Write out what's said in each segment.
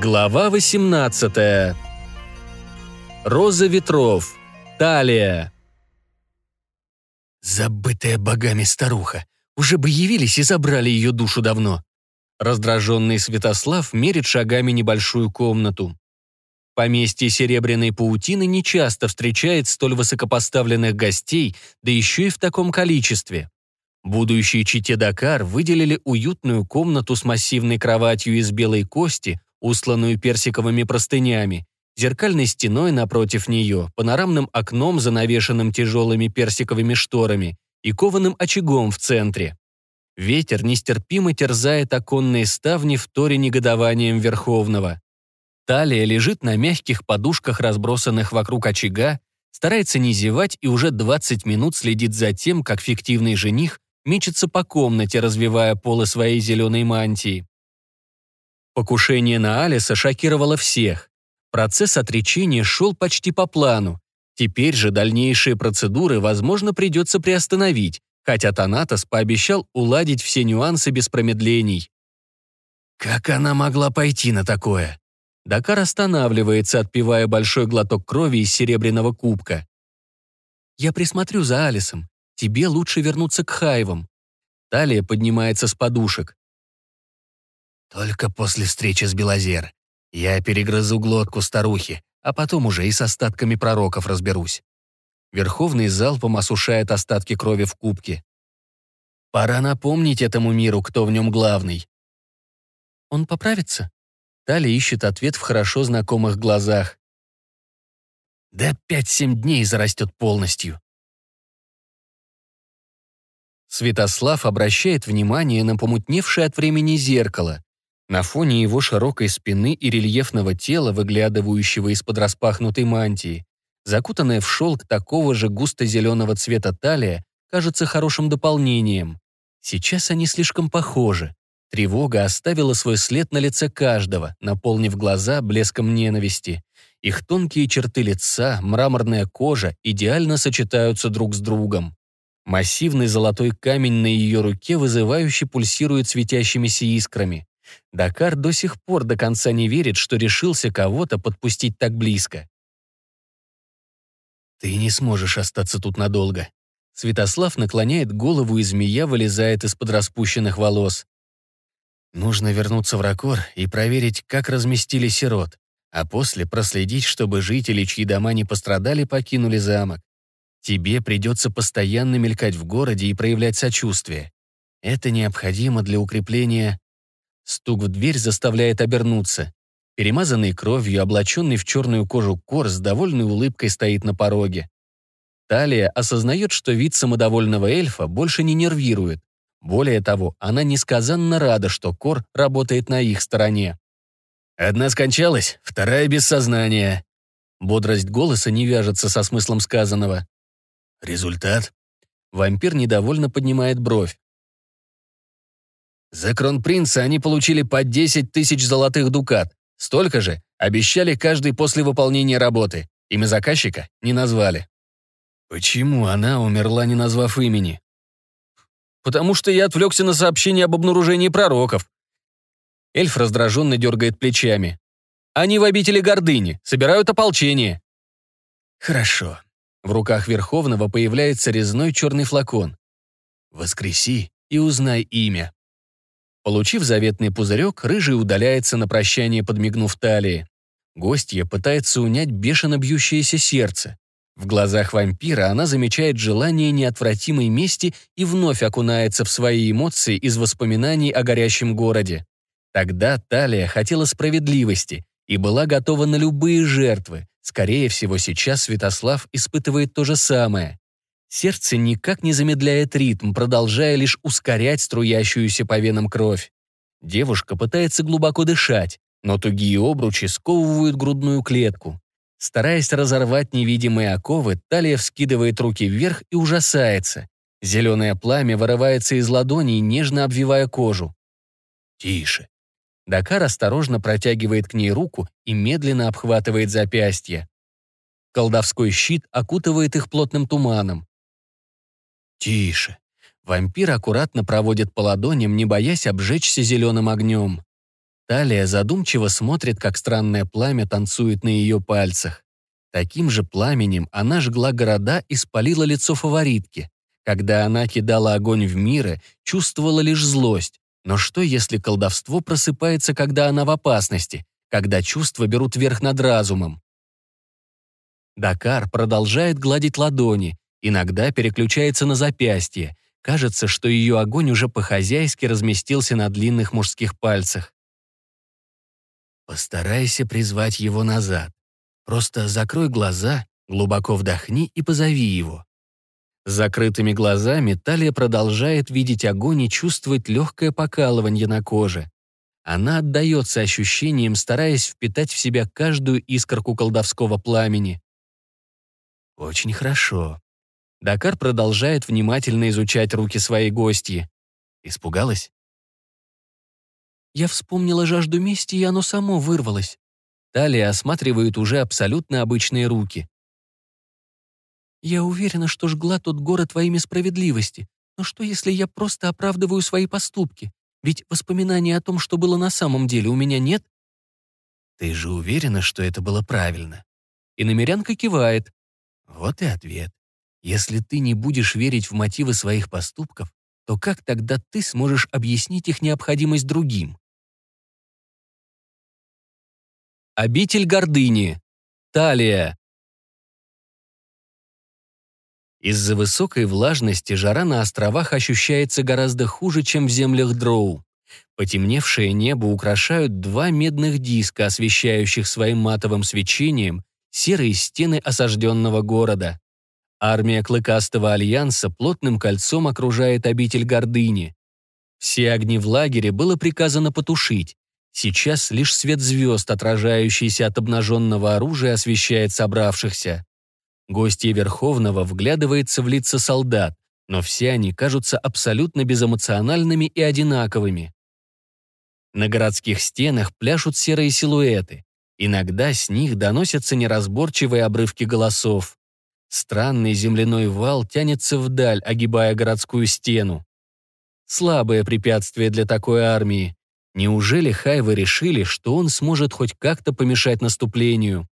Глава 18. Роза ветров. Талия. Забытая богами старуха. Уже бы явились и забрали ее душу давно. Раздраженный Святослав мерит шагами небольшую комнату. Поместье Серебряной паутины нечасто встречает столь высокопоставленных гостей, да еще и в таком количестве. Будущие чите Дакар выделили уютную комнату с массивной кроватью из белой кости, устланную персиковыми простынями, зеркальной стеной напротив нее, панорамным окном, занавешенным тяжелыми персиковыми шторами и кованым очагом в центре. Ветер нестерпимо терзает оконные ставни в торе негодованием Верховного. Талия лежит на мягких подушках, разбросанных вокруг очага, старается не зевать и уже 20 минут следит за тем, как фиктивный жених мечется по комнате, развивая полы своей зеленой мантии. Покушение на Алиса шокировало всех. Процесс отречения шел почти по плану. Теперь же дальнейшие процедуры, возможно, придется приостановить, хотя Танатос пообещал уладить все нюансы без промедлений. Как она могла пойти на такое? Дакар останавливается, отпивая большой глоток крови из серебряного кубка. «Я присмотрю за Алисом. Тебе лучше вернуться к Хайвам». Талия поднимается с подушек. Только после встречи с Белозер. Я перегрызу глотку старухи, а потом уже и с остатками пророков разберусь. Верховный залпом осушает остатки крови в кубке. Пора напомнить этому миру, кто в нем главный. Он поправится? Тали ищет ответ в хорошо знакомых глазах. Да пять-семь дней зарастет полностью. Святослав обращает внимание на помутневшее от времени зеркало. На фоне его широкой спины и рельефного тела, выглядывающего из-под распахнутой мантии, закутанная в шелк такого же густо-зеленого цвета талия, кажется хорошим дополнением. Сейчас они слишком похожи. Тревога оставила свой след на лице каждого, наполнив глаза блеском ненависти. Их тонкие черты лица, мраморная кожа идеально сочетаются друг с другом. Массивный золотой камень на ее руке вызывающе пульсирует светящимися искрами. Дакар до сих пор до конца не верит, что решился кого-то подпустить так близко. «Ты не сможешь остаться тут надолго». Святослав наклоняет голову, и змея вылезает из-под распущенных волос. «Нужно вернуться в Ракор и проверить, как разместили сирот, а после проследить, чтобы жители, чьи дома не пострадали, покинули замок. Тебе придется постоянно мелькать в городе и проявлять сочувствие. Это необходимо для укрепления Стук в дверь заставляет обернуться. Перемазанный кровью, облаченный в черную кожу Кор с довольной улыбкой стоит на пороге. Талия осознает, что вид самодовольного эльфа больше не нервирует. Более того, она несказанно рада, что Кор работает на их стороне. «Одна скончалась, вторая без сознания». Бодрость голоса не вяжется со смыслом сказанного. «Результат?» Вампир недовольно поднимает бровь. За кронпринца они получили по 10 тысяч золотых дукат. Столько же обещали каждый после выполнения работы. Имя заказчика не назвали. Почему она умерла, не назвав имени? Потому что я отвлекся на сообщение об обнаружении пророков. Эльф раздраженно дергает плечами. Они в обители гордыни, собирают ополчение. Хорошо. В руках Верховного появляется резной черный флакон. Воскреси и узнай имя. Получив заветный пузырек, Рыжий удаляется на прощание, подмигнув талии. Гостья пытается унять бешено бьющееся сердце. В глазах вампира она замечает желание неотвратимой мести и вновь окунается в свои эмоции из воспоминаний о горящем городе. Тогда Талия хотела справедливости и была готова на любые жертвы. Скорее всего, сейчас Святослав испытывает то же самое. Сердце никак не замедляет ритм, продолжая лишь ускорять струящуюся по венам кровь. Девушка пытается глубоко дышать, но тугие обручи сковывают грудную клетку. Стараясь разорвать невидимые оковы, талия вскидывает руки вверх и ужасается. Зеленое пламя вырывается из ладоней, нежно обвивая кожу. «Тише». Дакар осторожно протягивает к ней руку и медленно обхватывает запястье. Колдовской щит окутывает их плотным туманом. «Тише». Вампир аккуратно проводит по ладоням, не боясь обжечься зеленым огнем. Талия задумчиво смотрит, как странное пламя танцует на ее пальцах. Таким же пламенем она жгла города и спалила лицо фаворитки. Когда она кидала огонь в миры, чувствовала лишь злость. Но что, если колдовство просыпается, когда она в опасности, когда чувства берут верх над разумом? Дакар продолжает гладить ладони, иногда переключается на запястье. Кажется, что ее огонь уже по-хозяйски разместился на длинных мужских пальцах. Постарайся призвать его назад. Просто закрой глаза, глубоко вдохни и позови его. С закрытыми глазами Талия продолжает видеть огонь и чувствовать легкое покалывание на коже. Она отдается ощущениям, стараясь впитать в себя каждую искорку колдовского пламени. Очень хорошо. Дакар продолжает внимательно изучать руки своей гостьи. Испугалась? Я вспомнила жажду мести, и оно само вырвалось. Талия осматривает уже абсолютно обычные руки. Я уверена, что жгла тот город во имя справедливости. Но что, если я просто оправдываю свои поступки? Ведь воспоминаний о том, что было на самом деле, у меня нет. Ты же уверена, что это было правильно? И намерянка кивает. Вот и ответ. Если ты не будешь верить в мотивы своих поступков, то как тогда ты сможешь объяснить их необходимость другим? Обитель гордыни. Талия. Из-за высокой влажности жара на островах ощущается гораздо хуже, чем в землях Дроу. Потемневшее небо украшают два медных диска, освещающих своим матовым свечением серые стены осажденного города. Армия Клыкастого Альянса плотным кольцом окружает обитель гордыни. Все огни в лагере было приказано потушить, Сейчас лишь свет звезд, отражающийся от обнаженного оружия, освещает собравшихся. Гостья Верховного вглядывается в лица солдат, но все они кажутся абсолютно безэмоциональными и одинаковыми. На городских стенах пляшут серые силуэты. Иногда с них доносятся неразборчивые обрывки голосов. Странный земляной вал тянется вдаль, огибая городскую стену. Слабое препятствие для такой армии. Неужели Хайвы решили, что он сможет хоть как-то помешать наступлению?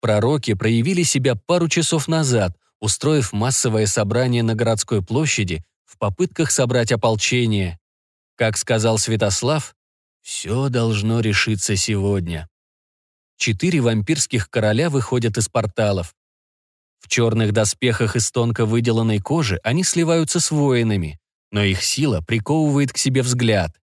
Пророки проявили себя пару часов назад, устроив массовое собрание на городской площади в попытках собрать ополчение. Как сказал Святослав, все должно решиться сегодня. Четыре вампирских короля выходят из порталов. В черных доспехах из тонко выделанной кожи они сливаются с воинами, но их сила приковывает к себе взгляд.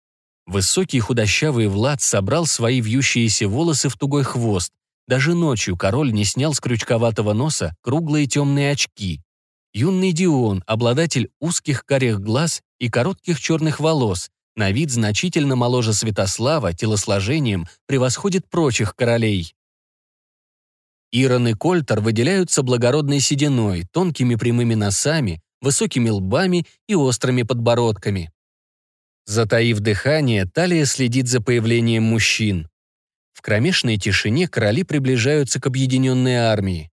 Высокий худощавый Влад собрал свои вьющиеся волосы в тугой хвост. Даже ночью король не снял с крючковатого носа круглые темные очки. Юный Дион, обладатель узких карих глаз и коротких черных волос, на вид значительно моложе Святослава, телосложением превосходит прочих королей. Ирон и Кольтер выделяются благородной сединой, тонкими прямыми носами, высокими лбами и острыми подбородками. Затаив дыхание, Талия следит за появлением мужчин. В кромешной тишине короли приближаются к объединенной армии.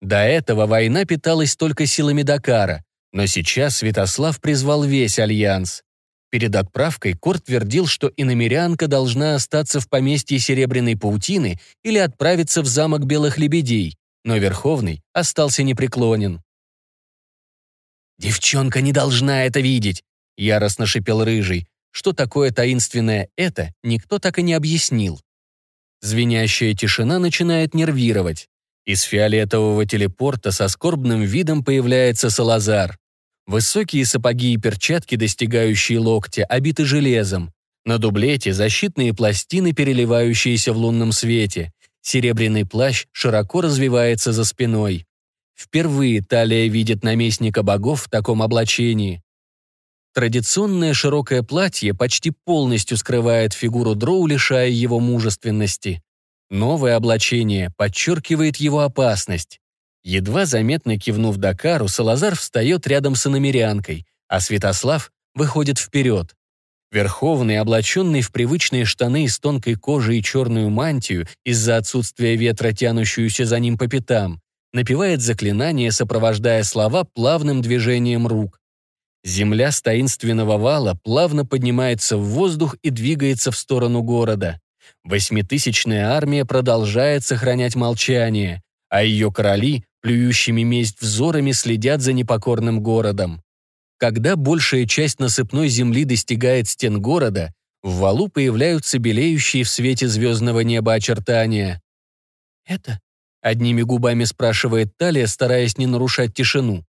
До этого война питалась только силами Дакара, но сейчас Святослав призвал весь альянс. Перед отправкой Корт твердил, что иномерянка должна остаться в поместье Серебряной паутины или отправиться в замок Белых Лебедей, но Верховный остался непреклонен. «Девчонка не должна это видеть. Яростно шипел Рыжий. Что такое таинственное «это», никто так и не объяснил. Звенящая тишина начинает нервировать. Из фиолетового телепорта со скорбным видом появляется Салазар. Высокие сапоги и перчатки, достигающие локтя, обиты железом. На дублете защитные пластины, переливающиеся в лунном свете. Серебряный плащ широко развивается за спиной. Впервые Талия видит наместника богов в таком облачении. Традиционное широкое платье почти полностью скрывает фигуру Дроу, лишая его мужественности. Новое облачение подчеркивает его опасность. Едва заметно кивнув Дакару, Салазар встает рядом с иномерянкой, а Святослав выходит вперед. Верховный, облаченный в привычные штаны из тонкой кожи и черную мантию из-за отсутствия ветра, тянущуюся за ним по пятам, напевает заклинание, сопровождая слова плавным движением рук. Земля с таинственного вала плавно поднимается в воздух и двигается в сторону города. Восьмитысячная армия продолжает сохранять молчание, а ее короли, плюющими месть взорами, следят за непокорным городом. Когда большая часть насыпной земли достигает стен города, в валу появляются белеющие в свете звездного неба очертания. «Это?» — одними губами спрашивает Талия, стараясь не нарушать тишину.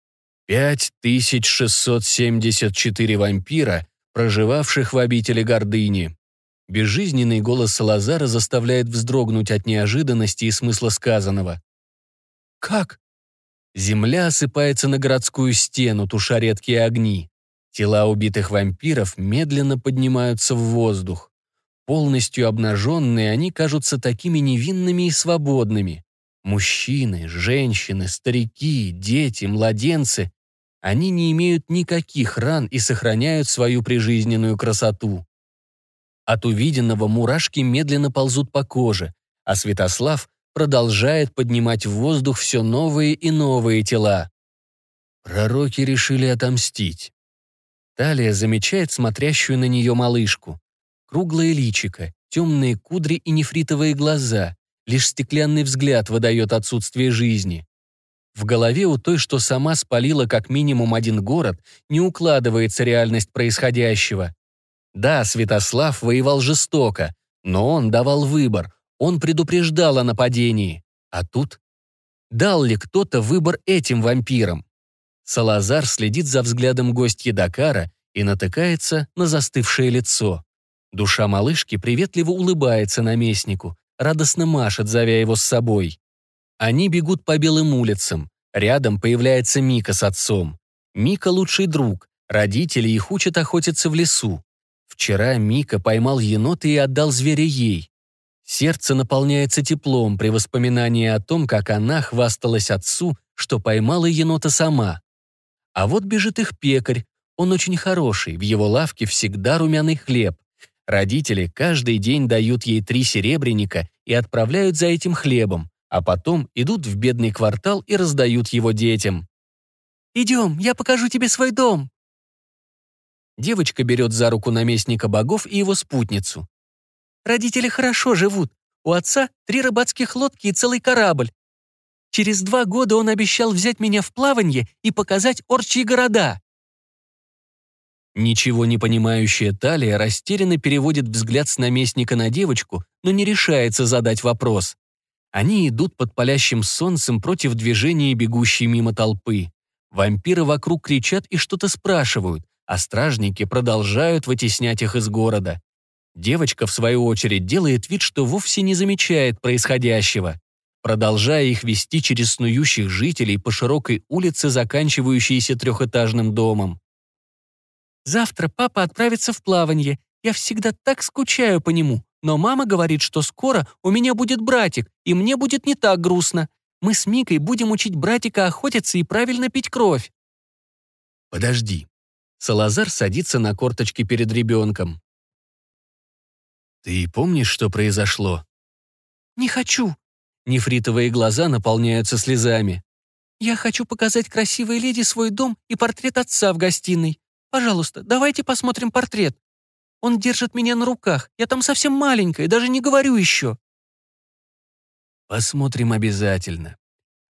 5674 вампира, проживавших в обители гордыни. Безжизненный голос Салазара заставляет вздрогнуть от неожиданности и смысла сказанного. «Как?» Земля осыпается на городскую стену, туша редкие огни. Тела убитых вампиров медленно поднимаются в воздух. Полностью обнаженные, они кажутся такими невинными и свободными. Мужчины, женщины, старики, дети, младенцы они не имеют никаких ран и сохраняют свою прижизненную красоту. От увиденного мурашки медленно ползут по коже, а Святослав продолжает поднимать в воздух все новые и новые тела. Пророки решили отомстить. Талия замечает смотрящую на нее малышку. Круглое личико, темные кудри и нефритовые глаза. Лишь стеклянный взгляд выдает отсутствие жизни. В голове у той, что сама спалила как минимум один город, не укладывается реальность происходящего. Да, Святослав воевал жестоко, но он давал выбор, он предупреждал о нападении. А тут? Дал ли кто-то выбор этим вампирам? Салазар следит за взглядом гостья Дакара и натыкается на застывшее лицо. Душа малышки приветливо улыбается наместнику, радостно машет, зовя его с собой. Они бегут по белым улицам. Рядом появляется Мика с отцом. Мика лучший друг. Родители их учат охотиться в лесу. Вчера Мика поймал енота и отдал зверя ей. Сердце наполняется теплом при воспоминании о том, как она хвасталась отцу, что поймала енота сама. А вот бежит их пекарь. Он очень хороший, в его лавке всегда румяный хлеб. Родители каждый день дают ей три серебряника и отправляют за этим хлебом а потом идут в бедный квартал и раздают его детям. «Идем, я покажу тебе свой дом!» Девочка берет за руку наместника богов и его спутницу. «Родители хорошо живут. У отца три рыбацких лодки и целый корабль. Через два года он обещал взять меня в плаванье и показать орчьи города». Ничего не понимающая Талия растерянно переводит взгляд с наместника на девочку, но не решается задать вопрос. Они идут под палящим солнцем против движения бегущей мимо толпы. Вампиры вокруг кричат и что-то спрашивают, а стражники продолжают вытеснять их из города. Девочка, в свою очередь, делает вид, что вовсе не замечает происходящего, продолжая их вести через снующих жителей по широкой улице, заканчивающейся трехэтажным домом. «Завтра папа отправится в плавание. Я всегда так скучаю по нему. Но мама говорит, что скоро у меня будет братик, и мне будет не так грустно. Мы с Микой будем учить братика охотиться и правильно пить кровь». «Подожди». Салазар садится на корточки перед ребенком. «Ты помнишь, что произошло?» «Не хочу». Нефритовые глаза наполняются слезами. «Я хочу показать красивой леди свой дом и портрет отца в гостиной. Пожалуйста, давайте посмотрим портрет». Он держит меня на руках. Я там совсем маленькая, даже не говорю еще». «Посмотрим обязательно».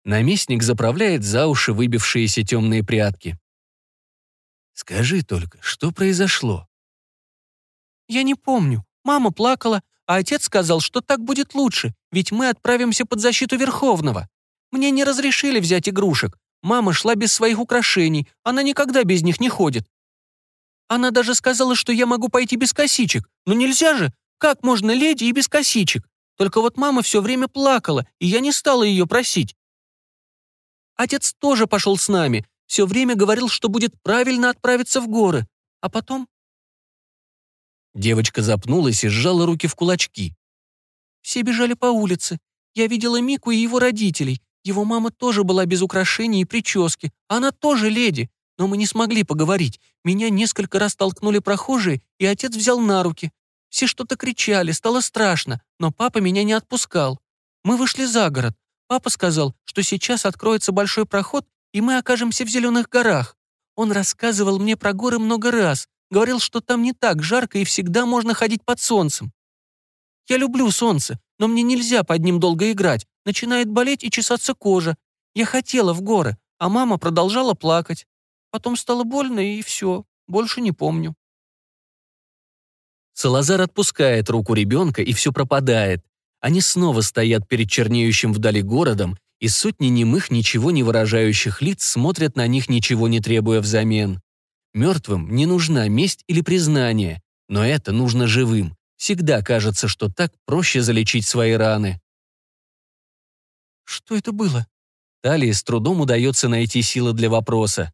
Наместник заправляет за уши выбившиеся темные прятки. «Скажи только, что произошло?» «Я не помню. Мама плакала, а отец сказал, что так будет лучше, ведь мы отправимся под защиту Верховного. Мне не разрешили взять игрушек. Мама шла без своих украшений, она никогда без них не ходит. Она даже сказала, что я могу пойти без косичек. Но нельзя же! Как можно леди и без косичек? Только вот мама все время плакала, и я не стала ее просить. Отец тоже пошел с нами. Все время говорил, что будет правильно отправиться в горы. А потом... Девочка запнулась и сжала руки в кулачки. Все бежали по улице. Я видела Мику и его родителей. Его мама тоже была без украшений и прически. Она тоже леди но мы не смогли поговорить. Меня несколько раз толкнули прохожие, и отец взял на руки. Все что-то кричали, стало страшно, но папа меня не отпускал. Мы вышли за город. Папа сказал, что сейчас откроется большой проход, и мы окажемся в зеленых горах. Он рассказывал мне про горы много раз, говорил, что там не так жарко и всегда можно ходить под солнцем. Я люблю солнце, но мне нельзя под ним долго играть. Начинает болеть и чесаться кожа. Я хотела в горы, а мама продолжала плакать. Потом стало больно, и все. Больше не помню. Салазар отпускает руку ребенка, и все пропадает. Они снова стоят перед чернеющим вдали городом, и сотни немых, ничего не выражающих лиц смотрят на них, ничего не требуя взамен. Мертвым не нужна месть или признание, но это нужно живым. Всегда кажется, что так проще залечить свои раны. «Что это было?» Талии с трудом удается найти силы для вопроса.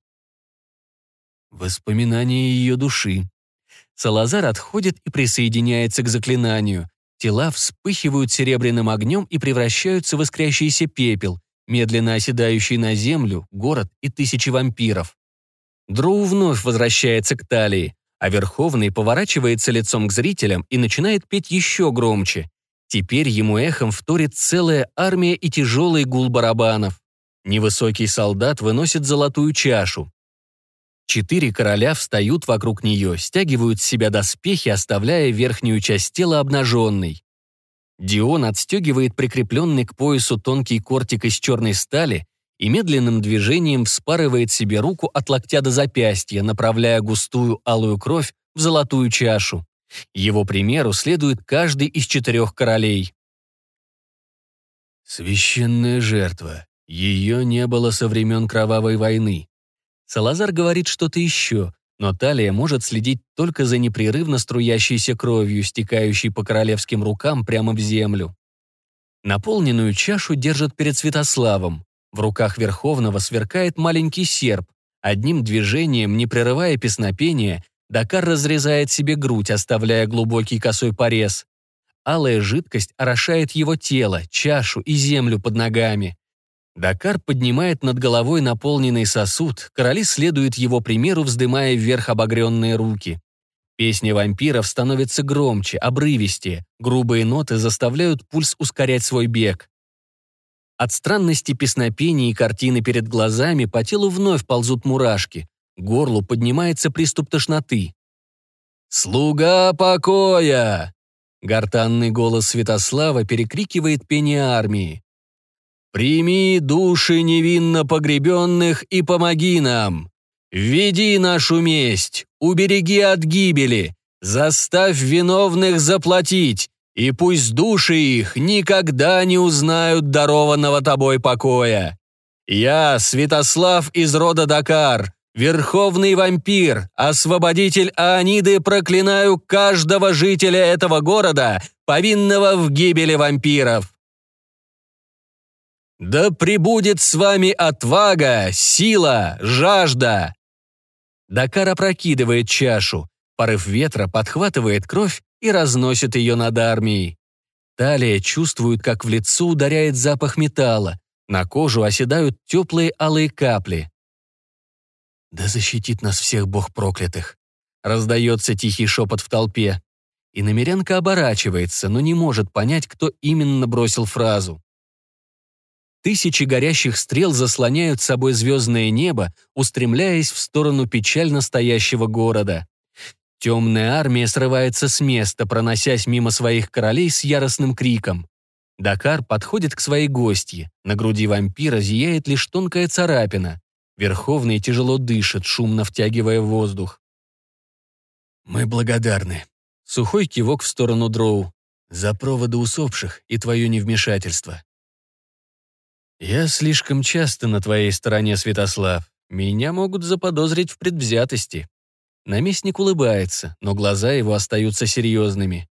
Воспоминания ее души. Салазар отходит и присоединяется к заклинанию. Тела вспыхивают серебряным огнем и превращаются в искрящийся пепел, медленно оседающий на землю, город и тысячи вампиров. Дроу вновь возвращается к талии, а Верховный поворачивается лицом к зрителям и начинает петь еще громче. Теперь ему эхом вторит целая армия и тяжелый гул барабанов. Невысокий солдат выносит золотую чашу. Четыре короля встают вокруг нее, стягивают с себя доспехи, оставляя верхнюю часть тела обнаженной. Дион отстегивает прикрепленный к поясу тонкий кортик из черной стали и медленным движением вспарывает себе руку от локтя до запястья, направляя густую алую кровь в золотую чашу. Его примеру следует каждый из четырех королей. Священная жертва. Ее не было со времен Кровавой войны. Салазар говорит что-то еще, но Талия может следить только за непрерывно струящейся кровью, стекающей по королевским рукам прямо в землю. Наполненную чашу держат перед Святославом. В руках Верховного сверкает маленький серп. Одним движением, не прерывая песнопения, Дакар разрезает себе грудь, оставляя глубокий косой порез. Алая жидкость орошает его тело, чашу и землю под ногами. Дакар поднимает над головой наполненный сосуд, короли следуют его примеру, вздымая вверх обогренные руки. Песня вампиров становится громче, обрывистее, грубые ноты заставляют пульс ускорять свой бег. От странности песнопения и картины перед глазами по телу вновь ползут мурашки, горлу поднимается приступ тошноты. «Слуга покоя!» Гортанный голос Святослава перекрикивает пение армии. Прими души невинно погребенных и помоги нам. Введи нашу месть, убереги от гибели, заставь виновных заплатить, и пусть души их никогда не узнают дарованного тобой покоя. Я, Святослав из рода Дакар, верховный вампир, освободитель Ааниды, проклинаю каждого жителя этого города, повинного в гибели вампиров. Да пребудет с вами отвага, сила, жажда!» Дакар опрокидывает чашу. Порыв ветра подхватывает кровь и разносит ее над армией. Талия чувствует, как в лицо ударяет запах металла. На кожу оседают теплые алые капли. «Да защитит нас всех бог проклятых!» Раздается тихий шепот в толпе. И намерянка оборачивается, но не может понять, кто именно бросил фразу. Тысячи горящих стрел заслоняют собой звездное небо, устремляясь в сторону печально стоящего города. Темная армия срывается с места, проносясь мимо своих королей с яростным криком. Дакар подходит к своей гостье. На груди вампира зияет лишь тонкая царапина. Верховный тяжело дышит, шумно втягивая воздух. «Мы благодарны». Сухой кивок в сторону Дроу. «За проводы усопших и твое невмешательство. «Я слишком часто на твоей стороне, Святослав. Меня могут заподозрить в предвзятости». Наместник улыбается, но глаза его остаются серьезными.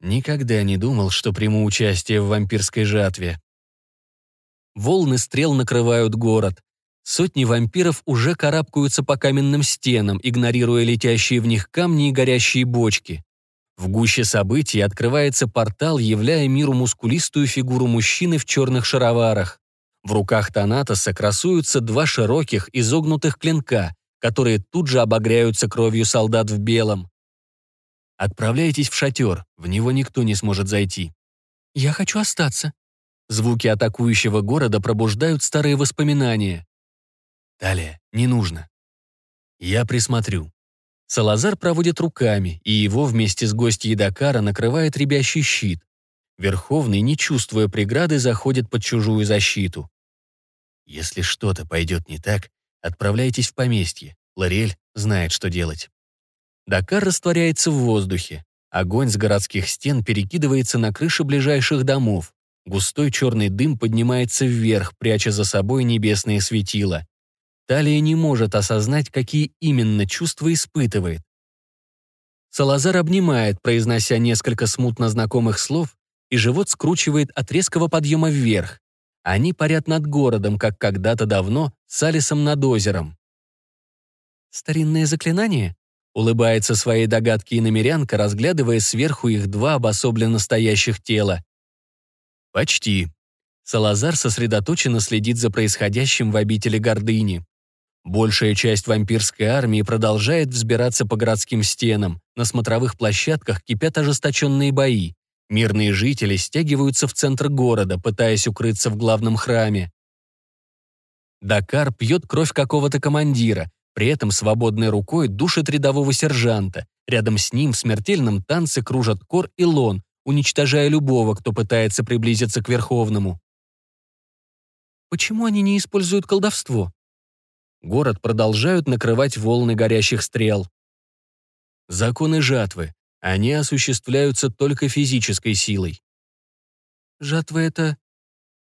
Никогда не думал, что приму участие в вампирской жатве. Волны стрел накрывают город. Сотни вампиров уже карабкаются по каменным стенам, игнорируя летящие в них камни и горящие бочки. В гуще событий открывается портал, являя миру мускулистую фигуру мужчины в черных шароварах. В руках Танатоса красуются два широких, изогнутых клинка, которые тут же обогряются кровью солдат в белом. Отправляйтесь в шатер, в него никто не сможет зайти. Я хочу остаться. Звуки атакующего города пробуждают старые воспоминания. Далее, не нужно. Я присмотрю. Салазар проводит руками, и его вместе с гостьей Дакара накрывает ребящий щит. Верховный, не чувствуя преграды, заходит под чужую защиту. Если что-то пойдет не так, отправляйтесь в поместье. Лорель знает, что делать. Дакар растворяется в воздухе. Огонь с городских стен перекидывается на крыши ближайших домов. Густой черный дым поднимается вверх, пряча за собой небесные светила. Талия не может осознать, какие именно чувства испытывает. Салазар обнимает, произнося несколько смутно знакомых слов, и живот скручивает от резкого подъема вверх. Они парят над городом, как когда-то давно, с Алисом над озером. «Старинное заклинание?» — улыбается своей догадки иномерянка, разглядывая сверху их два обособленно стоящих тела. «Почти». Салазар сосредоточенно следит за происходящим в обители гордыни. Большая часть вампирской армии продолжает взбираться по городским стенам. На смотровых площадках кипят ожесточенные бои. Мирные жители стягиваются в центр города, пытаясь укрыться в главном храме. Дакар пьет кровь какого-то командира, при этом свободной рукой душит рядового сержанта. Рядом с ним в смертельном танце кружат Кор и Лон, уничтожая любого, кто пытается приблизиться к Верховному. Почему они не используют колдовство? Город продолжают накрывать волны горящих стрел. Законы жатвы. Они осуществляются только физической силой. Жатва — это...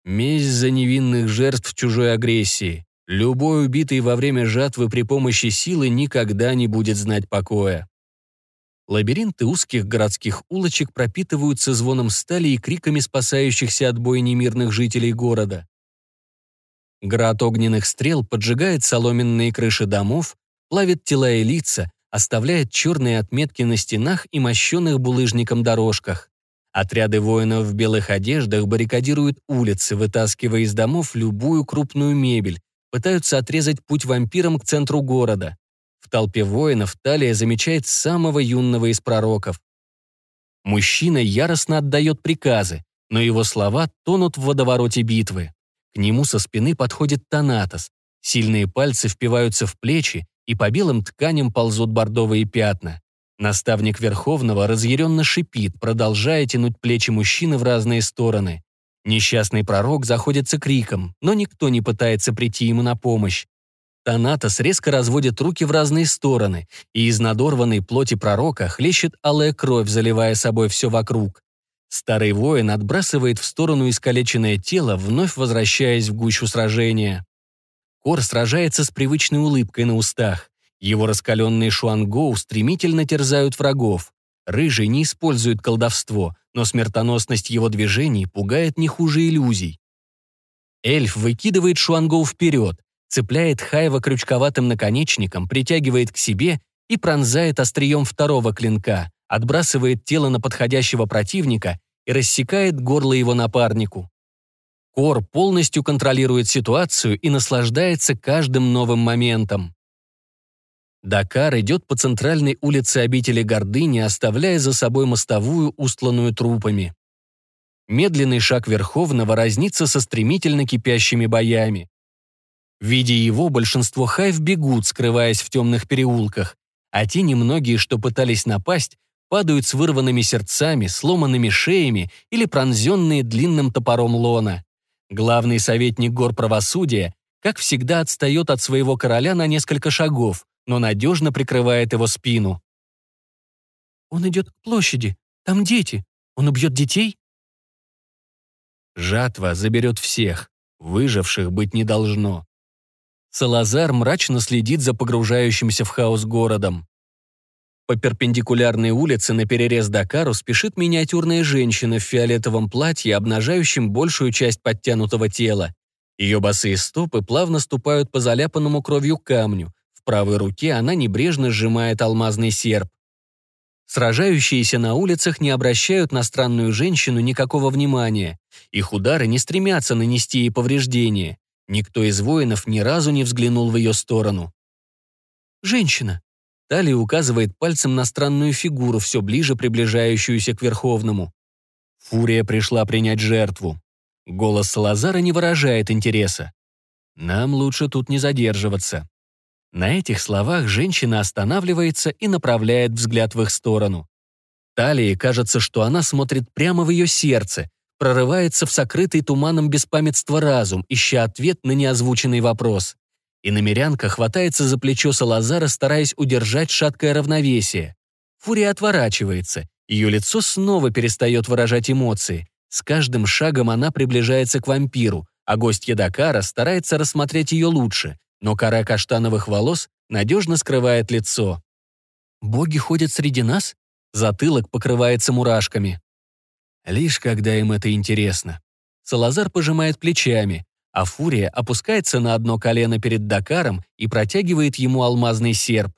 Месть за невинных жертв чужой агрессии. Любой убитый во время жатвы при помощи силы никогда не будет знать покоя. Лабиринты узких городских улочек пропитываются звоном стали и криками спасающихся от боя немирных жителей города. Град огненных стрел поджигает соломенные крыши домов, плавит тела и лица, оставляет черные отметки на стенах и мощенных булыжником дорожках. Отряды воинов в белых одеждах баррикадируют улицы, вытаскивая из домов любую крупную мебель, пытаются отрезать путь вампирам к центру города. В толпе воинов Талия замечает самого юного из пророков. Мужчина яростно отдает приказы, но его слова тонут в водовороте битвы. К нему со спины подходит Танатос. Сильные пальцы впиваются в плечи, и по белым тканям ползут бордовые пятна. Наставник Верховного разъяренно шипит, продолжая тянуть плечи мужчины в разные стороны. Несчастный пророк заходится криком, но никто не пытается прийти ему на помощь. Танатос резко разводит руки в разные стороны, и из надорванной плоти пророка хлещет алая кровь, заливая собой все вокруг. Старый воин отбрасывает в сторону искалеченное тело, вновь возвращаясь в гущу сражения. Кор сражается с привычной улыбкой на устах. Его раскаленные шуангоу стремительно терзают врагов. Рыжий не использует колдовство, но смертоносность его движений пугает не хуже иллюзий. Эльф выкидывает шуангоу вперед, цепляет Хайва крючковатым наконечником, притягивает к себе и пронзает острием второго клинка, отбрасывает тело на подходящего противника и рассекает горло его напарнику. Кор полностью контролирует ситуацию и наслаждается каждым новым моментом. Дакар идет по центральной улице обители Гордыни, оставляя за собой мостовую, устланную трупами. Медленный шаг Верховного разнится со стремительно кипящими боями. Видя его, большинство хайв бегут, скрываясь в темных переулках, а те немногие, что пытались напасть, падают с вырванными сердцами, сломанными шеями или пронзенные длинным топором лона. Главный советник гор правосудия, как всегда, отстает от своего короля на несколько шагов, но надежно прикрывает его спину. «Он идет к площади. Там дети. Он убьет детей?» Жатва заберет всех. Выживших быть не должно. Салазар мрачно следит за погружающимся в хаос городом. По перпендикулярной улице на перерез Дакару спешит миниатюрная женщина в фиолетовом платье, обнажающем большую часть подтянутого тела. Ее босые стопы плавно ступают по заляпанному кровью камню. В правой руке она небрежно сжимает алмазный серп. Сражающиеся на улицах не обращают на странную женщину никакого внимания. Их удары не стремятся нанести ей повреждения. Никто из воинов ни разу не взглянул в ее сторону. «Женщина», Талия указывает пальцем на странную фигуру, все ближе приближающуюся к Верховному. Фурия пришла принять жертву. Голос Салазара не выражает интереса. Нам лучше тут не задерживаться. На этих словах женщина останавливается и направляет взгляд в их сторону. Талии кажется, что она смотрит прямо в ее сердце, прорывается в сокрытый туманом беспамятства разум, ища ответ на неозвученный вопрос. И намерянка хватается за плечо Салазара, стараясь удержать шаткое равновесие. Фурия отворачивается, ее лицо снова перестает выражать эмоции. С каждым шагом она приближается к вампиру, а гость Дакара старается рассмотреть ее лучше, но кора каштановых волос надежно скрывает лицо. «Боги ходят среди нас?» Затылок покрывается мурашками. Лишь когда им это интересно. Салазар пожимает плечами, а Фурия опускается на одно колено перед Дакаром и протягивает ему алмазный серп.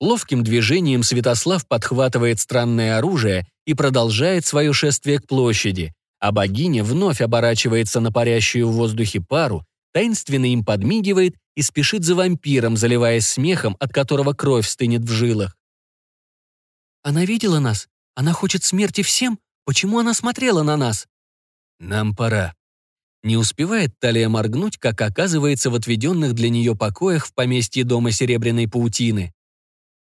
Ловким движением Святослав подхватывает странное оружие и продолжает свое шествие к площади, а богиня вновь оборачивается на парящую в воздухе пару, таинственно им подмигивает и спешит за вампиром, заливаясь смехом, от которого кровь стынет в жилах. «Она видела нас? Она хочет смерти всем? Почему она смотрела на нас?» «Нам пора». Не успевает Талия моргнуть, как оказывается в отведенных для нее покоях в поместье дома Серебряной паутины.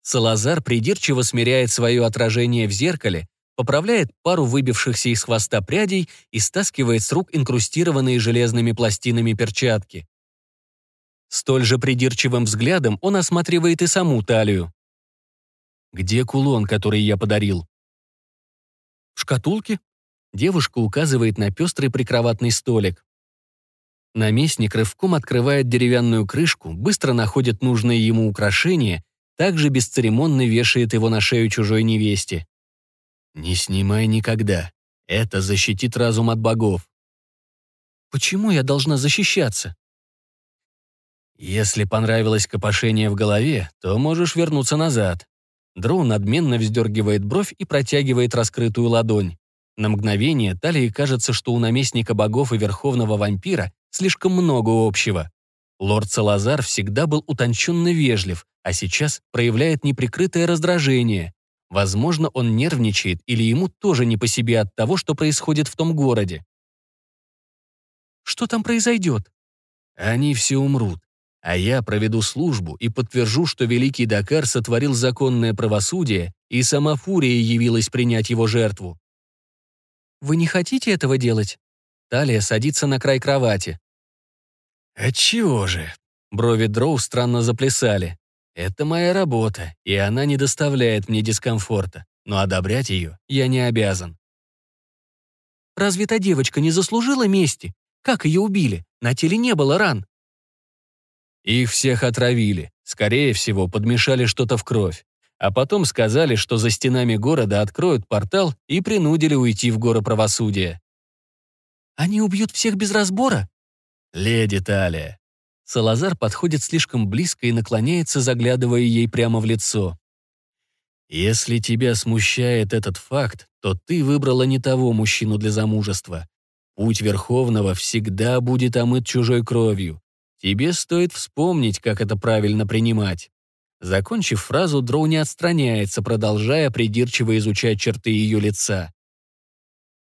Салазар придирчиво смиряет свое отражение в зеркале, поправляет пару выбившихся из хвоста прядей и стаскивает с рук инкрустированные железными пластинами перчатки. Столь же придирчивым взглядом он осматривает и саму талию. «Где кулон, который я подарил?» «В шкатулке?» Девушка указывает на пестрый прикроватный столик. Наместник рывком открывает деревянную крышку, быстро находит нужное ему украшение, также бесцеремонно вешает его на шею чужой невесте. «Не снимай никогда. Это защитит разум от богов». «Почему я должна защищаться?» «Если понравилось копошение в голове, то можешь вернуться назад». Дроу надменно вздергивает бровь и протягивает раскрытую ладонь. На мгновение Талии кажется, что у наместника богов и верховного вампира слишком много общего. Лорд Салазар всегда был утонченно вежлив, а сейчас проявляет неприкрытое раздражение. Возможно, он нервничает или ему тоже не по себе от того, что происходит в том городе. Что там произойдет? Они все умрут, а я проведу службу и подтвержу, что Великий Дакар сотворил законное правосудие, и сама Фурия явилась принять его жертву. Вы не хотите этого делать? Талия садится на край кровати. «Отчего же?» Брови Дроу странно заплясали. «Это моя работа, и она не доставляет мне дискомфорта, но одобрять ее я не обязан». «Разве та девочка не заслужила мести? Как ее убили? На теле не было ран». Их всех отравили. Скорее всего, подмешали что-то в кровь. А потом сказали, что за стенами города откроют портал и принудили уйти в горы правосудия. «Они убьют всех без разбора?» «Леди Талия». Салазар подходит слишком близко и наклоняется, заглядывая ей прямо в лицо. «Если тебя смущает этот факт, то ты выбрала не того мужчину для замужества. Путь Верховного всегда будет омыт чужой кровью. Тебе стоит вспомнить, как это правильно принимать». Закончив фразу, Дроу не отстраняется, продолжая придирчиво изучать черты ее лица.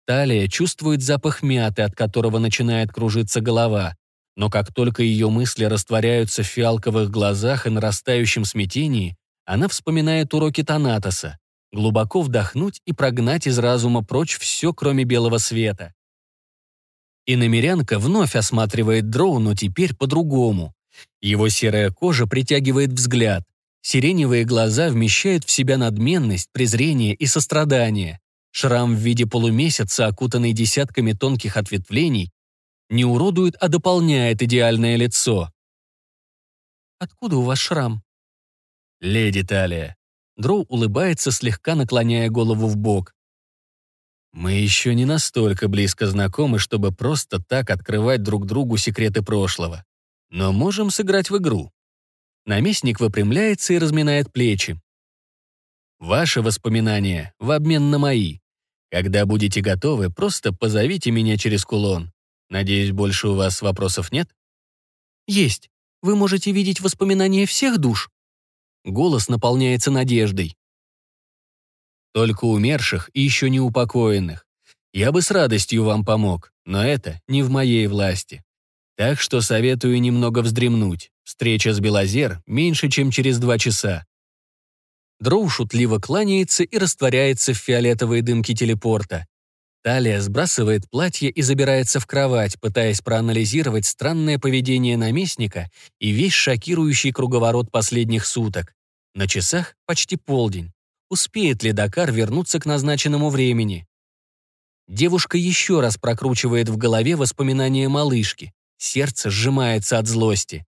Талия чувствует запах мяты, от которого начинает кружиться голова. Но как только ее мысли растворяются в фиалковых глазах и нарастающем смятении, она вспоминает уроки Танатоса. Глубоко вдохнуть и прогнать из разума прочь все, кроме белого света. И намерянка вновь осматривает дроу, но теперь по-другому. Его серая кожа притягивает взгляд. Сиреневые глаза вмещают в себя надменность, презрение и сострадание. Шрам в виде полумесяца, окутанный десятками тонких ответвлений, не уродует, а дополняет идеальное лицо. «Откуда у вас шрам?» «Леди Талия». Дроу улыбается, слегка наклоняя голову в бок. «Мы еще не настолько близко знакомы, чтобы просто так открывать друг другу секреты прошлого. Но можем сыграть в игру». Наместник выпрямляется и разминает плечи. Ваши воспоминания в обмен на мои. Когда будете готовы, просто позовите меня через кулон. Надеюсь, больше у вас вопросов нет? Есть. Вы можете видеть воспоминания всех душ. Голос наполняется надеждой. Только умерших и еще не упокоенных. Я бы с радостью вам помог, но это не в моей власти. Так что советую немного вздремнуть. Встреча с Белозер меньше, чем через два часа. Дроу шутливо кланяется и растворяется в фиолетовой дымке телепорта. Талия сбрасывает платье и забирается в кровать, пытаясь проанализировать странное поведение наместника и весь шокирующий круговорот последних суток. На часах почти полдень. Успеет ли Дакар вернуться к назначенному времени? Девушка еще раз прокручивает в голове воспоминания малышки. Сердце сжимается от злости.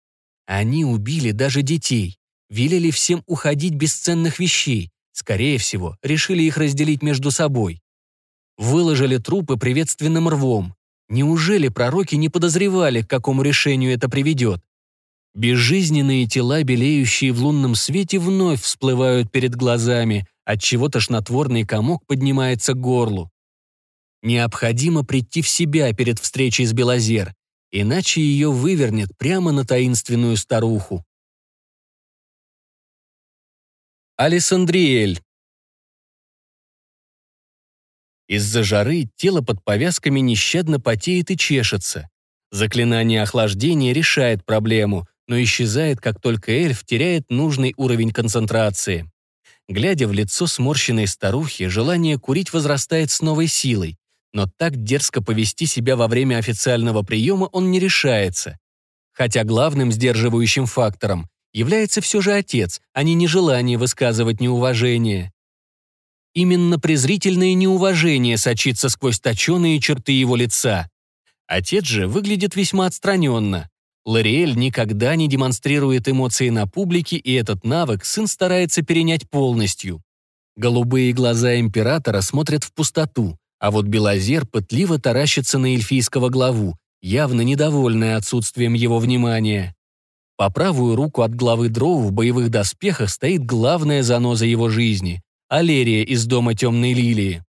Они убили даже детей велели всем уходить без ценных вещей, скорее всего, решили их разделить между собой. Выложили трупы приветственным рвом. Неужели пророки не подозревали, к какому решению это приведет? Безжизненные тела, белеющие в лунном свете, вновь всплывают перед глазами, отчего тошнотворный комок поднимается к горлу. Необходимо прийти в себя перед встречей с Белозер, иначе ее вывернет прямо на таинственную старуху. Алисандриэль. Из-за жары тело под повязками нещадно потеет и чешется. Заклинание охлаждения решает проблему, но исчезает, как только эльф теряет нужный уровень концентрации. Глядя в лицо сморщенной старухи, желание курить возрастает с новой силой, но так дерзко повести себя во время официального приема он не решается. Хотя главным сдерживающим фактором является все же отец, а не нежелание высказывать неуважение. Именно презрительное неуважение сочится сквозь точеные черты его лица. Отец же выглядит весьма отстраненно. Лориэль никогда не демонстрирует эмоции на публике, и этот навык сын старается перенять полностью. Голубые глаза императора смотрят в пустоту, а вот Белозер пытливо таращится на эльфийского главу, явно недовольная отсутствием его внимания. По правую руку от главы Дроу в боевых доспехах стоит главная заноза его жизни — Алерия из Дома Темной Лилии.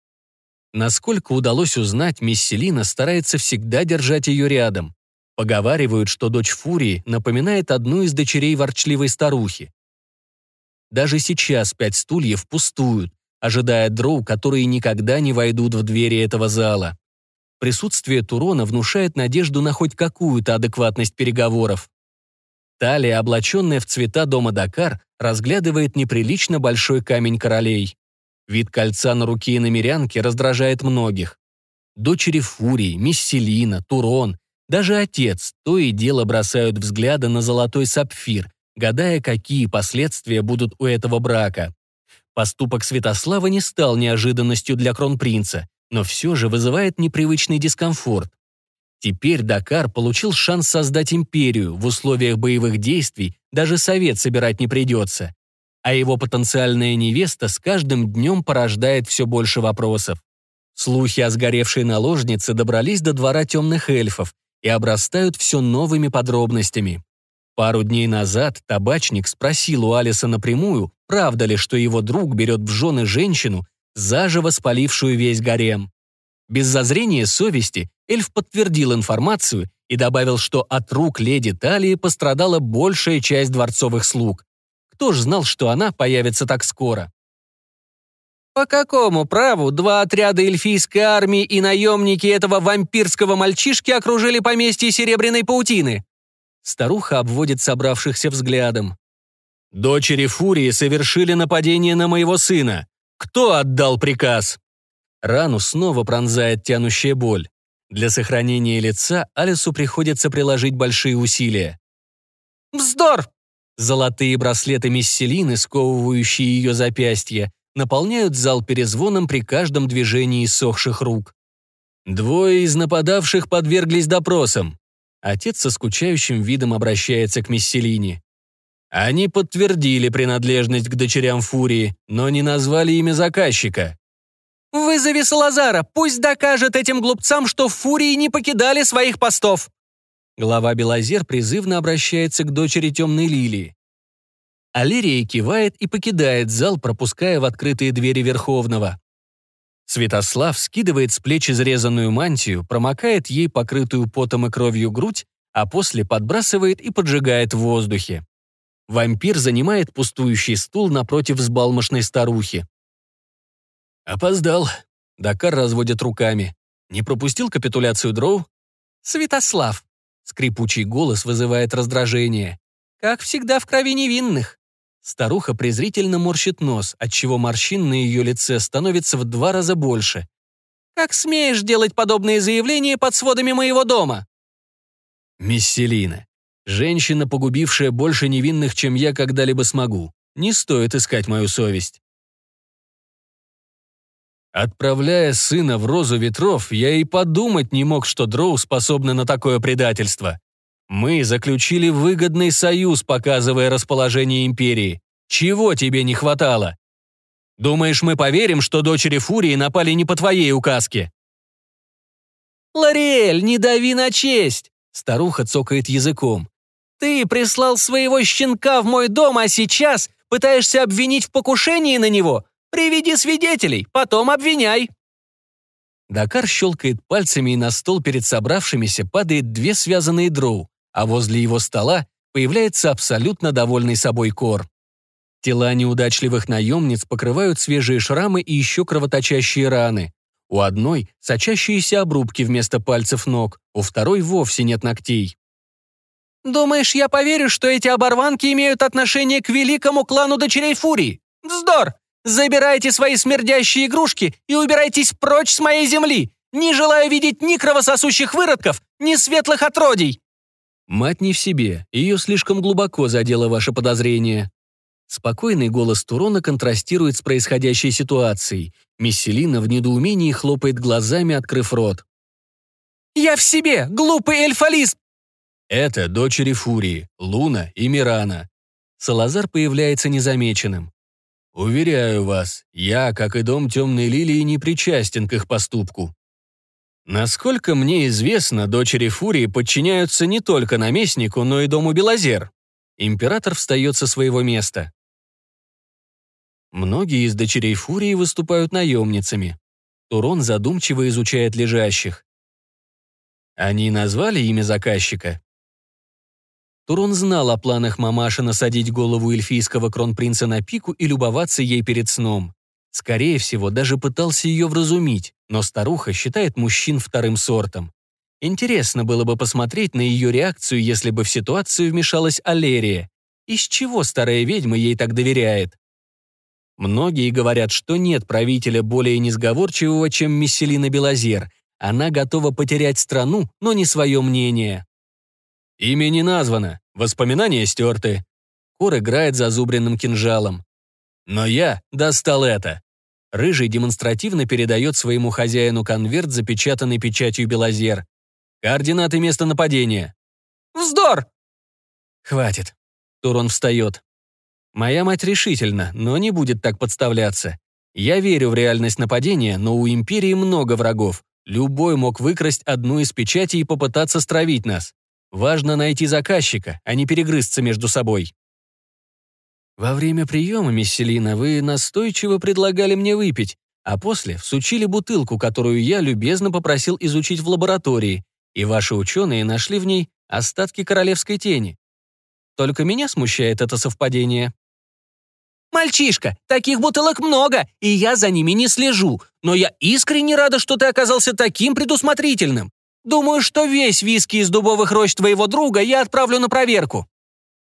Насколько удалось узнать, мисс Селина старается всегда держать ее рядом. Поговаривают, что дочь Фурии напоминает одну из дочерей ворчливой старухи. Даже сейчас пять стульев пустуют, ожидая дроу, которые никогда не войдут в двери этого зала. Присутствие Турона внушает надежду на хоть какую-то адекватность переговоров. Талия, облаченная в цвета дома Дакар, разглядывает неприлично большой камень королей. Вид кольца на руке и намерянке раздражает многих. Дочери Фурии, Мисселина, Турон, даже отец то и дело бросают взгляды на золотой сапфир, гадая, какие последствия будут у этого брака. Поступок Святослава не стал неожиданностью для кронпринца, но все же вызывает непривычный дискомфорт. Теперь Дакар получил шанс создать империю, в условиях боевых действий даже совет собирать не придется. А его потенциальная невеста с каждым днем порождает все больше вопросов. Слухи о сгоревшей наложнице добрались до двора темных эльфов и обрастают все новыми подробностями. Пару дней назад табачник спросил у Алиса напрямую, правда ли, что его друг берет в жены женщину, заживо спалившую весь гарем. Без зазрения совести эльф подтвердил информацию и добавил, что от рук леди Талии пострадала большая часть дворцовых слуг. Кто ж знал, что она появится так скоро? По какому праву два отряда эльфийской армии и наемники этого вампирского мальчишки окружили поместье Серебряной паутины? Старуха обводит собравшихся взглядом. Дочери Фурии совершили нападение на моего сына. Кто отдал приказ? Рану снова пронзает тянущая боль. Для сохранения лица Алису приходится приложить большие усилия. «Вздор!» Золотые браслеты Мисселины, сковывающие ее запястья, наполняют зал перезвоном при каждом движении иссохших рук. Двое из нападавших подверглись допросам. Отец со скучающим видом обращается к Мисселине. Они подтвердили принадлежность к дочерям Фурии, но не назвали имя заказчика. «Вызови Салазара, пусть докажет этим глупцам, что Фурии не покидали своих постов!» Глава Белозер призывно обращается к дочери Темной Лилии. Алерия кивает и покидает зал, пропуская в открытые двери Верховного. Святослав скидывает с плеч изрезанную мантию, промокает ей покрытую потом и кровью грудь, а после подбрасывает и поджигает в воздухе. Вампир занимает пустующий стул напротив взбалмошной старухи. «Опоздал». Дакар разводит руками. «Не пропустил капитуляцию дроу?» «Святослав». Скрипучий голос вызывает раздражение. Как всегда в крови невинных. Старуха презрительно морщит нос, отчего морщин на ее лице становится в два раза больше. «Как смеешь делать подобные заявления под сводами моего дома?» «Мисселина, женщина, погубившая больше невинных, чем я когда-либо смогу. Не стоит искать мою совесть». Отправляя сына в розу ветров, я и подумать не мог, что Дроу способны на такое предательство. Мы заключили выгодный союз, показывая расположение империи. Чего тебе не хватало? Думаешь, мы поверим, что дочери Фурии напали не по твоей указке?» «Лориэль, не дави на честь!» Старуха цокает языком. «Ты прислал своего щенка в мой дом, а сейчас пытаешься обвинить в покушении на него? Приведи свидетелей, потом обвиняй!» Дакар щелкает пальцами, и на стол перед собравшимися падает две связанные дроу а возле его стола появляется абсолютно довольный собой Кор. Тела неудачливых наемниц покрывают свежие шрамы и еще кровоточащие раны. У одной сочащиеся обрубки вместо пальцев ног, у второй вовсе нет ногтей. «Думаешь, я поверю, что эти оборванки имеют отношение к великому клану дочерей Фурии? Вздор! Забирайте свои смердящие игрушки и убирайтесь прочь с моей земли! Не желаю видеть ни кровососущих выродков, ни светлых отродий!» Мать не в себе, ее слишком глубоко задело ваше подозрение. Спокойный голос Турона контрастирует с происходящей ситуацией. Мисселина в недоумении хлопает глазами, открыв рот. «Я в себе, глупый эльфалист!» Это дочери Фурии, Луна и Мирана. Салазар появляется незамеченным. Уверяю вас, я, как и дом Темной Лилии, не причастен к их поступку. Насколько мне известно, дочери Фурии подчиняются не только наместнику, но и дому Белозер. Император встает со своего места. Многие из дочерей Фурии выступают наемницами. Турон задумчиво изучает лежащих. Они назвали имя заказчика? Турон знал о планах мамаши насадить голову эльфийского кронпринца на пику и любоваться ей перед сном. Скорее всего, даже пытался ее вразумить, но старуха считает мужчин вторым сортом. Интересно было бы посмотреть на ее реакцию, если бы в ситуацию вмешалась Алерия. Из чего старая ведьма ей так доверяет? Многие говорят, что нет правителя более несговорчивого, чем Месселина Белозер. Она готова потерять страну, но не свое мнение. Имя не названо, воспоминания стерты. Кор играет зазубренным кинжалом. Но я достал это. Рыжий демонстративно передает своему хозяину конверт, запечатанный печатью Белозер. Координаты места нападения. «Вздор!» «Хватит». Турон встает. «Моя мать решительно, но не будет так подставляться. Я верю в реальность нападения, но у Империи много врагов. Любой мог выкрасть одну из печатей и попытаться стравить нас. Важно найти заказчика, а не перегрызться между собой». Во время приема, мисс Селина, вы настойчиво предлагали мне выпить, а после всучили бутылку, которую я любезно попросил изучить в лаборатории, и ваши ученые нашли в ней остатки королевской тени. Только меня смущает это совпадение. «Мальчишка, таких бутылок много, и я за ними не слежу, но я искренне рада, что ты оказался таким предусмотрительным. Думаю, что весь виски из дубовых рощ твоего друга я отправлю на проверку».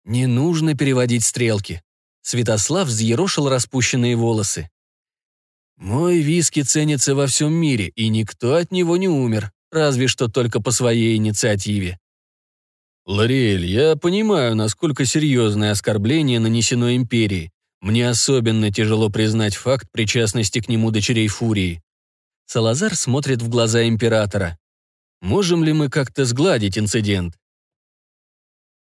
Не нужно переводить стрелки. Святослав взъерошил распущенные волосы. «Мой виски ценится во всем мире, и никто от него не умер, разве что только по своей инициативе». «Лориэль, я понимаю, насколько серьезное оскорбление нанесено империи. Мне особенно тяжело признать факт причастности к нему дочерей Фурии». Салазар смотрит в глаза императора. «Можем ли мы как-то сгладить инцидент?»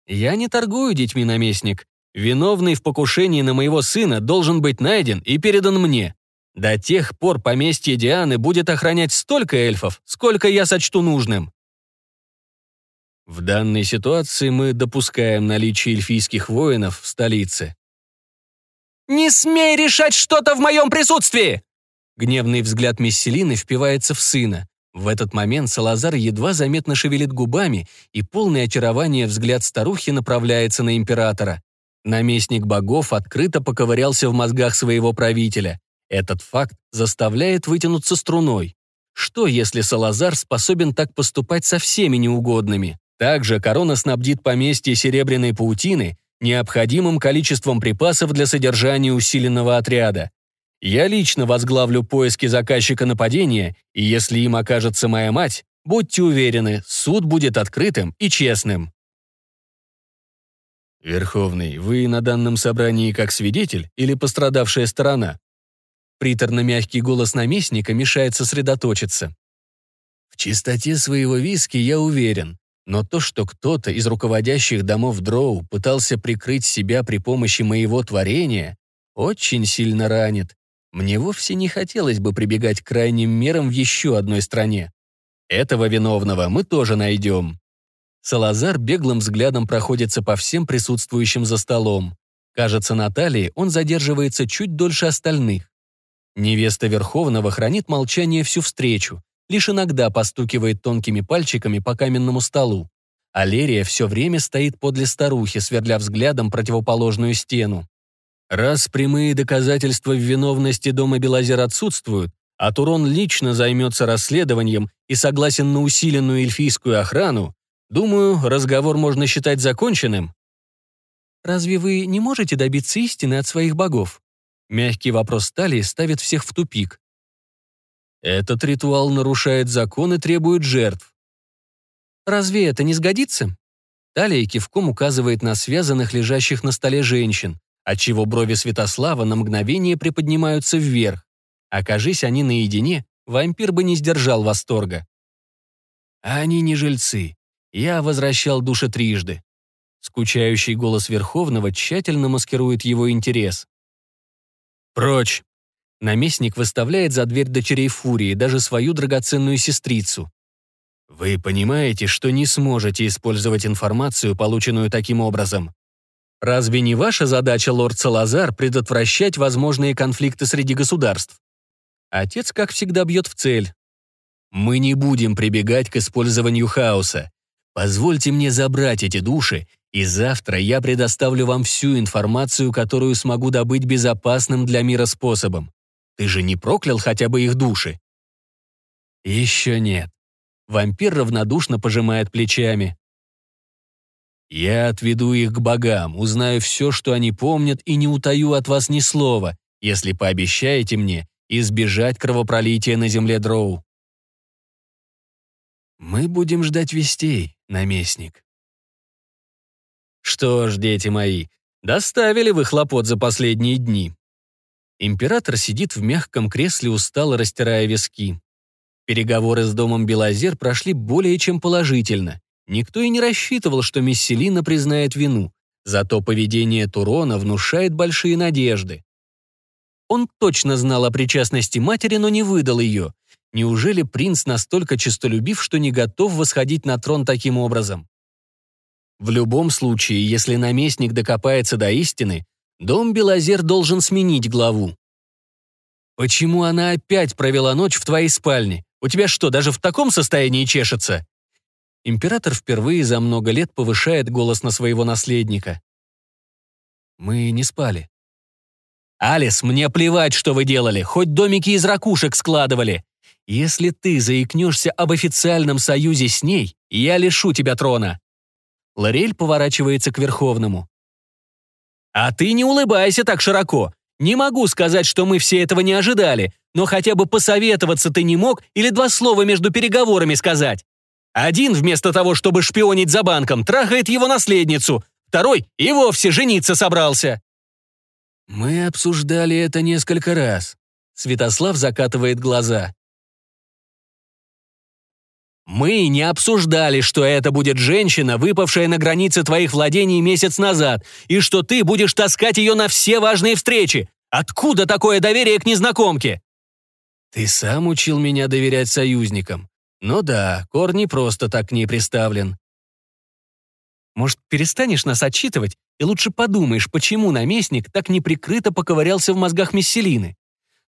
«Я не торгую детьми, наместник. Виновный в покушении на моего сына должен быть найден и передан мне. До тех пор поместье Дианы будет охранять столько эльфов, сколько я сочту нужным. В данной ситуации мы допускаем наличие эльфийских воинов в столице. «Не смей решать что-то в моем присутствии!» Гневный взгляд Месселины впивается в сына. В этот момент Салазар едва заметно шевелит губами, и полный очарования взгляд старухи направляется на императора. Наместник богов открыто поковырялся в мозгах своего правителя. Этот факт заставляет вытянуться струной. Что, если Салазар способен так поступать со всеми неугодными? Также корона снабдит поместье серебряной паутины необходимым количеством припасов для содержания усиленного отряда. Я лично возглавлю поиски заказчика нападения, и если им окажется моя мать, будьте уверены, суд будет открытым и честным. Верховный, вы на данном собрании как свидетель или пострадавшая сторона? Приторно-мягкий голос наместника мешает сосредоточиться. В чистоте своего виски я уверен, но то, что кто-то из руководящих домов Дроу пытался прикрыть себя при помощи моего творения, очень сильно ранит. Мне вовсе не хотелось бы прибегать к крайним мерам в еще одной стране. Этого виновного мы тоже найдем. Салазар беглым взглядом проходится по всем присутствующим за столом. Кажется, Наталье он задерживается чуть дольше остальных. Невеста Верховного хранит молчание всю встречу, лишь иногда постукивает тонкими пальчиками по каменному столу. Алерия все время стоит подле старухи, сверля взглядом противоположную стену. Раз прямые доказательства в виновности дома Белозер отсутствуют, а Турон лично займется расследованием и согласен на усиленную эльфийскую охрану, думаю, разговор можно считать законченным. «Разве вы не можете добиться истины от своих богов?» Мягкий вопрос Талии ставит всех в тупик. Этот ритуал нарушает закон и требует жертв. «Разве это не сгодится?» Талия кивком указывает на связанных, лежащих на столе женщин отчего брови Святослава на мгновение приподнимаются вверх. Окажись они наедине, вампир бы не сдержал восторга. «Они не жильцы. Я возвращал души трижды». Скучающий голос Верховного тщательно маскирует его интерес. «Прочь!» Наместник выставляет за дверь дочерей Фурии, даже свою драгоценную сестрицу. «Вы понимаете, что не сможете использовать информацию, полученную таким образом. Разве не ваша задача, лорд Салазар, предотвращать возможные конфликты среди государств? Отец, как всегда, бьет в цель. Мы не будем прибегать к использованию хаоса. Позвольте мне забрать эти души, и завтра я предоставлю вам всю информацию, которую смогу добыть безопасным для мира способом. Ты же не проклял хотя бы их души? Еще нет. Вампир равнодушно пожимает плечами. Я отведу их к богам, узнаю все, что они помнят, и не утаю от вас ни слова, если пообещаете мне избежать кровопролития на земле Дроу. Мы будем ждать вестей, наместник. Что ж, дети мои, доставили вы хлопот за последние дни. Император сидит в мягком кресле, устало растирая виски. Переговоры с домом Белозер прошли более чем положительно. Никто и не рассчитывал, что Месселина признает вину, зато поведение Турона внушает большие надежды. Он точно знал о причастности матери, но не выдал ее. Неужели принц настолько честолюбив, что не готов восходить на трон таким образом? В любом случае, если наместник докопается до истины, дом Белозер должен сменить главу. «Почему она опять провела ночь в твоей спальне? У тебя что, даже в таком состоянии чешется?» Император впервые за много лет повышает голос на своего наследника. Мы не спали. «Алис, мне плевать, что вы делали, хоть домики из ракушек складывали. Если ты заикнешься об официальном союзе с ней, я лишу тебя трона». Лорель поворачивается к Верховному. «А ты не улыбайся так широко. Не могу сказать, что мы все этого не ожидали, но хотя бы посоветоваться ты не мог или два слова между переговорами сказать. Один, вместо того, чтобы шпионить за банком, трахает его наследницу. Второй и вовсе жениться собрался. Мы обсуждали это несколько раз. Святослав закатывает глаза. Мы не обсуждали, что это будет женщина, выпавшая на границе твоих владений месяц назад, и что ты будешь таскать ее на все важные встречи. Откуда такое доверие к незнакомке? Ты сам учил меня доверять союзникам. Ну да, Кор не просто так к ней приставлен. Может, перестанешь нас отчитывать и лучше подумаешь, почему наместник так неприкрыто поковырялся в мозгах Месселины?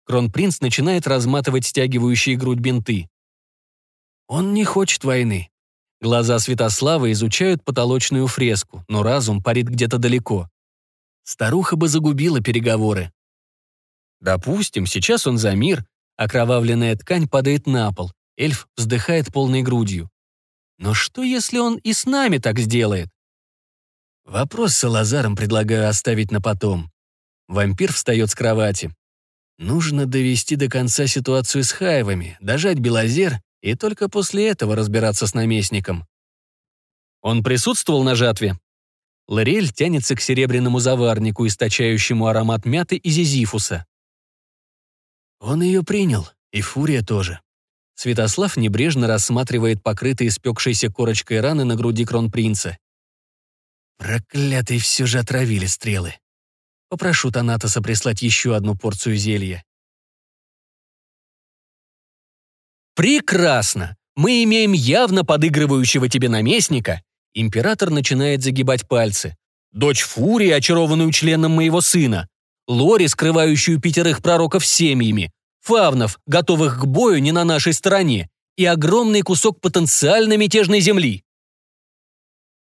Кронпринц начинает разматывать стягивающие грудь бинты. Он не хочет войны. Глаза Святослава изучают потолочную фреску, но разум парит где-то далеко. Старуха бы загубила переговоры. Допустим, сейчас он за мир, окровавленная ткань падает на пол, Эльф вздыхает полной грудью. Но что, если он и с нами так сделает? Вопрос с Салазаром предлагаю оставить на потом. Вампир встает с кровати. Нужно довести до конца ситуацию с Хаевами, дожать Белозер и только после этого разбираться с наместником. Он присутствовал на жатве? Лориэль тянется к серебряному заварнику, источающему аромат мяты и зизифуса. Он ее принял, и Фурия тоже. Святослав небрежно рассматривает покрытые спекшейся корочкой раны на груди кронпринца. Проклятые все же отравили стрелы. Попрошу Танатоса прислать еще одну порцию зелья. Прекрасно! Мы имеем явно подыгрывающего тебе наместника. Император начинает загибать пальцы. Дочь Фурии, очарованную членом моего сына. Лори, скрывающую пятерых пророков семьями. Фавнов, готовых к бою не на нашей стороне. И огромный кусок потенциально мятежной земли.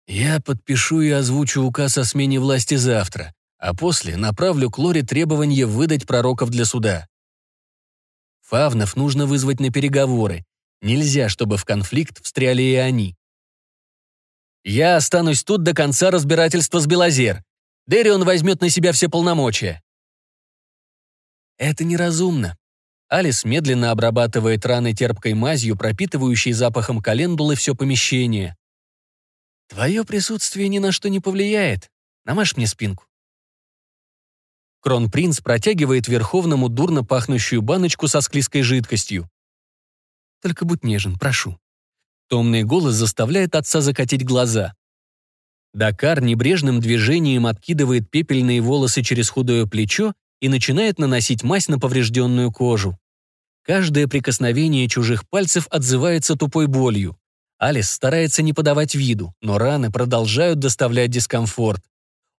Я подпишу и озвучу указ о смене власти завтра, а после направлю к Лоре требование выдать пророков для суда. Фавнов нужно вызвать на переговоры, Нельзя, чтобы в конфликт встряли и они. Я останусь тут до конца разбирательства с Белозер. Дэрион возьмет на себя все полномочия. Это неразумно. Алис медленно обрабатывает раны терпкой мазью, пропитывающей запахом календулы все помещение. Твое присутствие ни на что не повлияет. Намажь мне спинку. Кронпринц протягивает Верховному дурно пахнущую баночку со склизкой жидкостью. Только будь нежен, прошу». Томный голос заставляет отца закатить глаза. Дакар небрежным движением откидывает пепельные волосы через худое плечо и начинает наносить мазь на поврежденную кожу. Каждое прикосновение чужих пальцев отзывается тупой болью. Алис старается не подавать виду, но раны продолжают доставлять дискомфорт.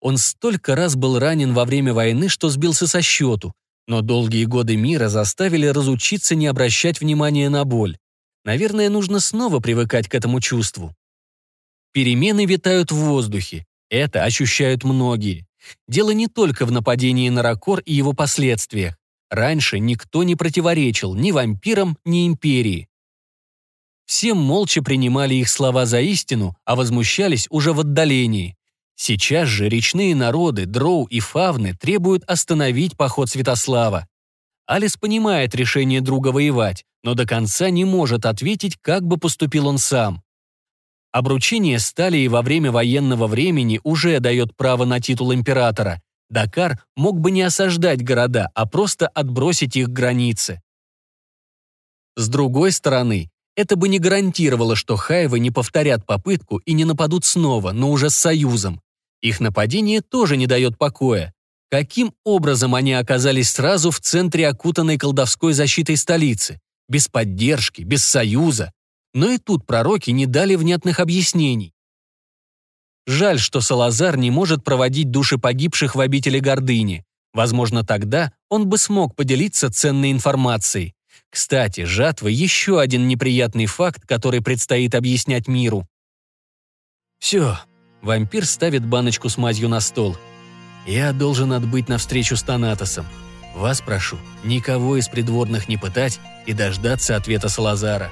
Он столько раз был ранен во время войны, что сбился со счету, но долгие годы мира заставили разучиться не обращать внимания на боль. Наверное, нужно снова привыкать к этому чувству. Перемены витают в воздухе. Это ощущают многие. Дело не только в нападении на Ракор и его последствиях. Раньше никто не противоречил ни вампирам, ни империи. Все молча принимали их слова за истину, а возмущались уже в отдалении. Сейчас же речные народы, дроу и фавны требуют остановить поход Святослава. Алис понимает решение друга воевать, но до конца не может ответить, как бы поступил он сам. Обручение стали во время военного времени уже дает право на титул императора. Дакар мог бы не осаждать города, а просто отбросить их границы. С другой стороны, это бы не гарантировало, что Хаевы не повторят попытку и не нападут снова, но уже с союзом. Их нападение тоже не дает покоя. Каким образом они оказались сразу в центре окутанной колдовской защитой столицы? Без поддержки, без союза. Но и тут пророки не дали внятных объяснений. Жаль, что Салазар не может проводить души погибших в обители гордыни. Возможно, тогда он бы смог поделиться ценной информацией. Кстати, жатва — еще один неприятный факт, который предстоит объяснять миру. «Все», — вампир ставит баночку с мазью на стол. «Я должен отбыть на встречу с Танатосом. Вас прошу, никого из придворных не пытать и дождаться ответа Салазара».